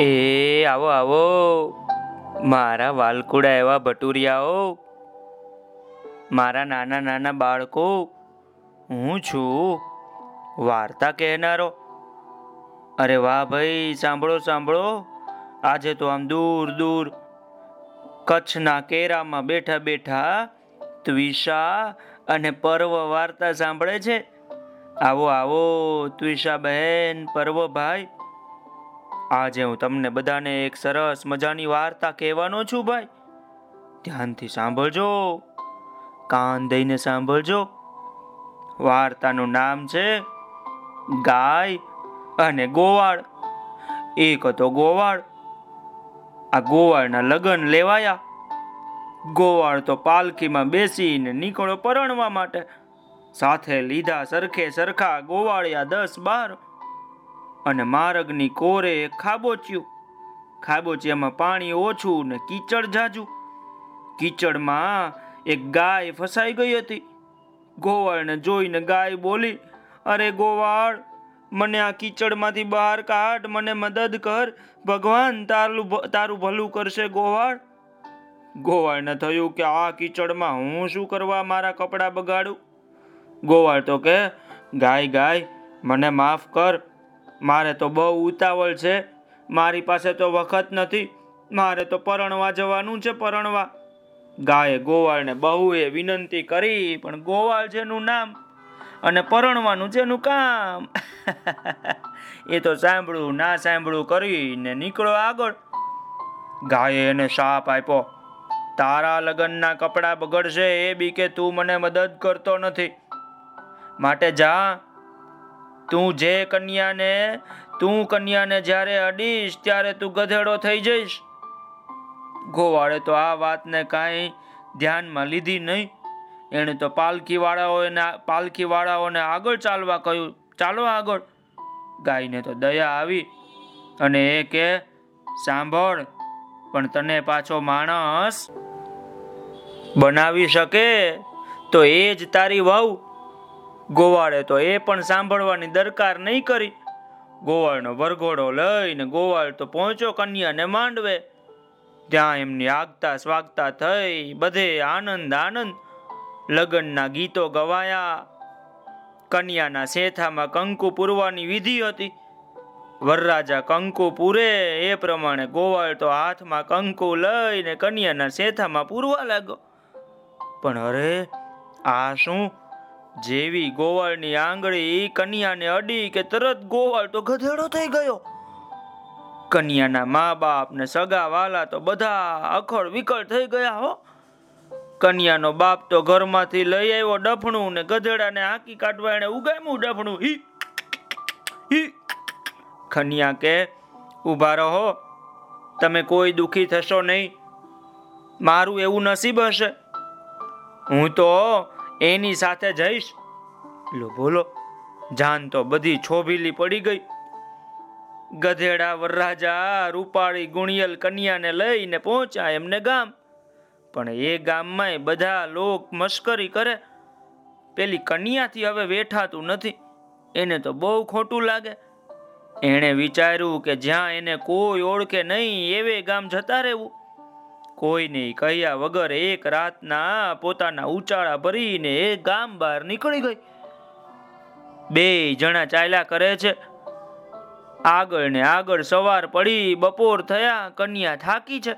એ, આવો આવો. મારા વાલકુડા એવા ભટુરિયાઓ. મારા નાના નાના બાળકો. હું છું. વાર્તા કહેનારો. અરે વાહ ભાઈ, સાંભળો સાંભળો. આજે તો આમ દૂર દૂર. કચ્છના કેરામાં બેઠા બેઠા ત્વિષા અને પર્વ વાર્તા સાંભળે છે. આવો આવો ત્વિષા બહેન પર્વ ભાઈ. આજે હું તમને બધાને એક સરસ મજાની વાર્તા કહેવાનો છું ભાઈ. ધ્યાનથી સાંભળજો. કાન દઈને સાંભળજો. વાર્તાનું નામ છે ગાય અને ગોવાળ. એક હતો ગોવાળ. આ ગોવાળના લગ્ન લેવાયા. ગોવાળ તો પાલખીમાં બેસીને નીકળો પરણવા માટે. સાથે લીધા સરખે સરખા ગોવાળિયા દસ બાર અને માર્ગની કોરે ખાબોચ્યું ખાબોચિયામાં પાણી ઓછું ને કીચડ જાજુ. કીચડમાં એક ગાય ફસાઈ ગઈ હતી. ગોવાળને જોઈને ગાય બોલી, અરે ગોવાળ, મને આ કીચડમાંથી બહાર કાઢ, મને મદદ કર. ભગવાન તારું તારું ભલું કરશે ગોવાળ. ગોવાળને થયું કે આ કીચડમાં હું શું કરવા મારા કપડાં બગાડું? ગોવાળ તો કે, ગાય ગાય, મને માફ કર. મારે તો બહુ ઉતાવળ છે. મારી પાસે તો વખત નથી. મારે તો પરણવા જવાનું છે પરણવા. ગાયે ગોવાળને બહુએ વિનંતી કરી, પણ ગોવાળ જેનું નામ અને પરણવાનું જેનું કામ. એ તો સાંભળું, ના સાંભળું કરીને નીકળો આગળ. ગાયે એને શાપ આપ્યો. તારા લગ્નના કપડાં બગડશે, એ બી કે તું મને મદદ કરતો નથી. માટે જા તું જે કન્યાને, તું કન્યાને જ્યારે અડીશ, ત્યારે તું ગધેડો થઈ જઈશ. ગોવાળે તો આ વાતને કાંઈ ધ્યાનમાં લીધી નહીં. એણે તો પાલખીવાળાઓને પાલખીવાળાઓને પાલખી આગળ ચાલવા કહ્યું, ચાલો આગળ. ગાયને તો દયા આવી અને એ કે, સાંભળ, પણ તને પાછો માણસ બનાવી શકે તો એ જ તારી વહુ. ગોવાળે તો એ પણ સાંભળવાની દરકાર નહીં કરી. ગોવાળનો વરઘોડો લઈને ગોવાળ તો પહોંચ્યો કન્યાને માંડવે. ત્યાં એમની આગતા સ્વાગતા થઈ, બધે આનંદ આનંદ. લગ્નના ગીતો ગવાયા. કન્યાના શેથામાં કંકુ પૂરવાની વિધિ હતી. વરરાજા કંકુ પૂરે, એ પ્રમાણે ગોવાળ તો હાથમાં કંકુ લઈને કન્યાના શેથામાં પૂરવા લાગ્યો. પણ અરે, આ શું? જેવી ગોવાળની આંગળી કન્યાને અડી કે તરત ગોવાળ તો ગધેડો થઈ ગયો. કન્યાના મા બાપ ને સગા વાલા તો બધા અખડ વિકળ થઈ ગયા હો. કન્યાનો બાપ તો ઘરમાંથી લઈ આવ્યો ડફણું ને ગધેડાને હાકી કાઢવા એને ઉગામ્યું ડફણું. હી હી કન્યા કે ઊભા રહો. તમે કોઈ દુખી થશો નહીં. મારું એવું નસીબ હશે. હું તો એની સાથે જઈશ? લો, બોલો. જાન તો બધી છોભીલી પડી ગઈ. ગધેડા વરરાજા રૂપાળી ગુણિયલ કન્યાને લઈને પહોંચ્યા એમને ગામ. પણ એ ગામમાં બધા લોક મશ્કરી કરે. પેલી કન્યાથી હવે વેઠાતું નથી. એને તો બહુ ખોટું લાગે. એણે વિચાર્યું કે જ્યાં એને કોઈ ઓળખે નહીં, એવે ગામ જતા રહેવું. કોઈને કહ્યા વગર એક રાતના પોતાના ઉચાળા ભરીને ગામ બહાર નીકળી ગઈ. બે જણા ચાલ્યા કરે છે. આગળ ને આગળ સવાર પડી, બપોર થયા, કન્યા થાકી છે.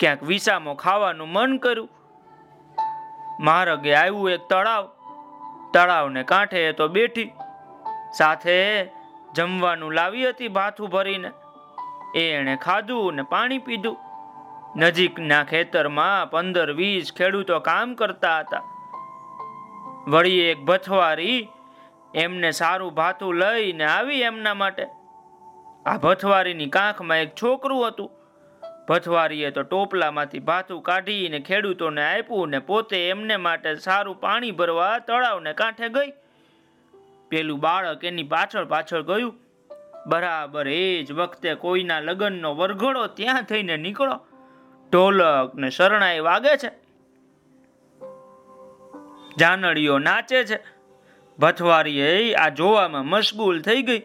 ક્યાંક વિસામો ખાવાનું મન કર્યું. મારગે આવ્યું એક તળાવ. તળાવને કાંઠે તો બેઠી. સાથે જમવાનું લાવી હતી ભાથું ભરીને. એણે ખાધું ને પાણી પીધું. નજીકના ખેતરમાં પંદર વીસ ખેડૂતો કામ કરતા હતા. વળી એક ભથવારી એમને સારું ભાથું લઈને આવી એમના માટે. આ ભથવારીની કાંખમાં એક છોકરું હતું. ભથવારીએ તો ટોપલામાંથી ભાથું કાઢીને ખેડૂતોને આપ્યું ને પોતે એમને માટે સારું પાણી ભરવા તળાવને કાંઠે ગઈ. પેલું બાળક એની પાછળ પાછળ ગયું. બરાબર એ જ વખતે કોઈના લગ્નનો વરઘોડો ત્યાં થઈને નીકળો. ઢોલક ને શરણાઈ વાગે છે. જાનડીઓ નાચે છે. ભથવારીએ આ જોવામાં મશગુલ થઈ ગઈ.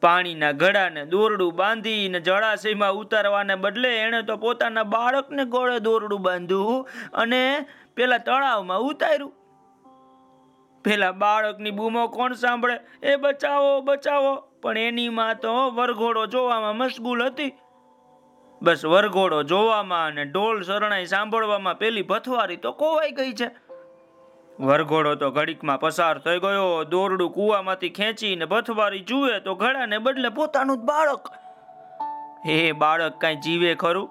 પાણીના ઘડાને દોરડું બાંધીને જળાશયમાં ઉતારવાને બદલે એણે તો પોતાના બાળકને ગોળે દોરડું બાંધ્યું અને પેલા તળાવમાં ઉતાર્યું. પેલા બાળકની બૂમો કોણ સાંભળે? એ બચાવો બચાવો. પણ એની માં તો વરઘોડો જોવામાં મશગુલ હતી. બસ વરઘોડો જોવામાં અને ઢોલ શરણાઈ સાંભળવામાં પેલી ભથવારી તો કોવાઈ ગઈ છે. વરઘોડો તો ઘડીકમાં પસાર થઈ ગયો. દોરડું કૂવામાંથી ખેંચીને ભથવારી જુએ તો ઘડાને બદલે પોતાનું જ બાળક. હે બાળક કાંઈ જીવે ખરું?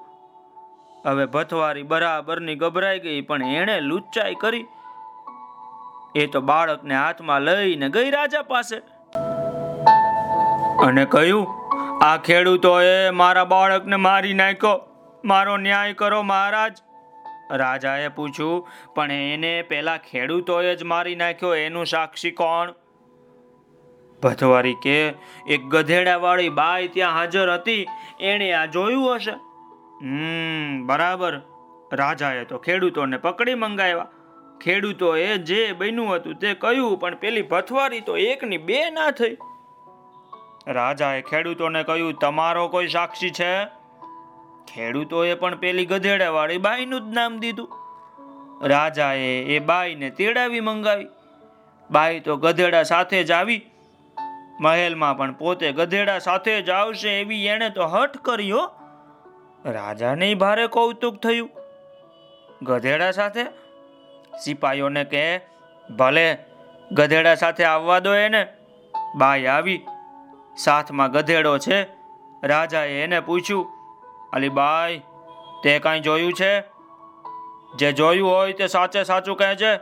હવે ભથવારી બરાબરની ગભરાઈ ગઈ, પણ એણે લુચ્ચાઈ કરી. એ તો બાળકને હાથમાં લઈને ગઈ રાજા પાસે. અને કહ્યું, આ ખેડૂતોએ મારા બાળકને મારી નાખ્યો. મારો ન્યાય કરો, મહારાજ. રાજાએ પૂછ્યું, પણ એને પેલા ખેડૂતોએ જ મારી નાખ્યો, એનું સાક્ષી કોણ? ભથવારી કે, એક ગધેડાવાળી બાઈ ત્યાં હાજર હતી, એણે આ જોયું હશે. હમ, બરાબર. રાજાએ તો ખેડૂતોને પકડી મંગાવ્યા. ખેડૂતોએ જે બન્યું હતું તે કહ્યું, પણ પેલી ભથવારી તો એકની બે ના થઈ. રાજાએ ખેડૂતોને કહ્યું, તમારો કોઈ સાક્ષી છે? ખેડૂતોએ પણ પેલી ગધેડાવાળી બાઈનું જ નામ દીધું. રાજાએ એ બાઈને તેડાવી મંગાવી. બાઈ તો ગધેડા સાથે જ આવી. મહેલમાં પણ પોતે ગધેડા સાથે જ આવશે એવી એણે તો હઠ કર્યો રાજાને ભારે કૌતુક થયું. ગધેડા સાથે? સિપાહીઓને કહે, ભલે, ગધેડા સાથે આવવા દો એને. બાઈ આવી. સાથમાં ગધેડો છે. રાજાએ એને પૂછ્યું, અલીબાઈ, તે કાંઈ જોયું છે? જે જોયું હોય તે સાચે સાચું કહેજે.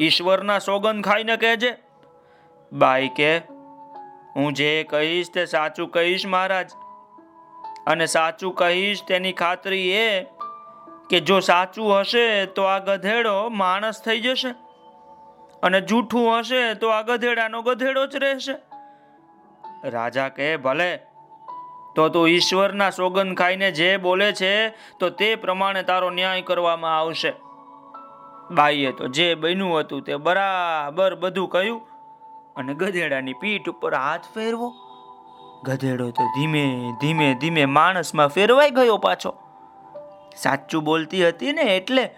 ઈશ્વરના સોગંદ ખાઈને કહેજે. બાઈ કે, હું જે કહીશ તે સાચું કહીશ મહારાજ. અને સાચું કહીશ તેની ખાતરી એ કે જો સાચું હશે તો આ ગધેડો માણસ થઈ જશે. અને જૂઠું હશે તો આ ગધેડાનો ગધેડો જ રહેશે. રાજા કહે, ભલે. તો તું ઈશ્વરના સોગંદ ખાઈને જે બોલે છે, તો તે પ્રમાણે તારો ન્યાય કરવામાં આવશે. બાઈએ તો જે બન્યું હતું તે બરાબર બધું કહ્યું અને ગધેડાની પીઠ ઉપર હાથ ફેરવો. ગધેડો તો ધીમે ધીમે ધીમે માણસમાં ફેરવાઈ ગયો પાછો. સાચું બોલતી હતી ને એટલે.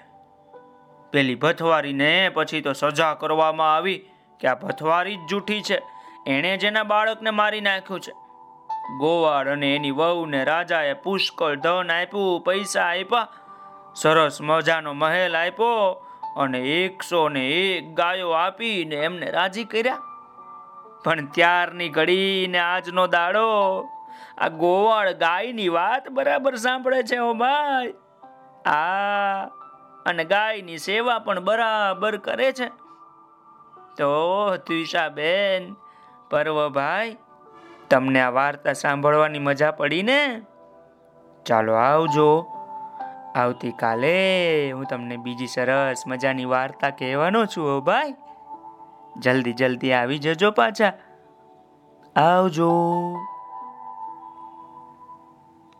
પેલી ભથવારીને પછી તો સજા કરવામાં આવી કે આ ભથવારી જ જૂઠી છે. એણે જેના બાળકને મારી નાખ્યું છે. ગોવાળ અને એની વહુને રાજાએ પુષ્કળ ધન આપ્યું, પૈસા આપ્યા, સરસ મજાનો મહેલ આપ્યો અને એકસો ને એક ગાયો આપીને એમને રાજી કર્યા. પણ ત્યારની ઘડી ને આજનો દાડો આ ગોવાળ ગાયની વાત બરાબર સાંભળે છે, ઓ ભાઈ. આ અને ગાયની સેવા પણ બરાબર કરે છે. તો તુષાબેન પર્વભાઈ તમને આ વાર્તા સાંભળવાની મજા પડી ને? ચાલો આવજો. આવતીકાલે હું તમને બીજી સરસ મજાની વાર્તા કહેવાનો છું હો ભાઈ. જલ્દી જલ્દી આવી જજો પાછા. આવજો.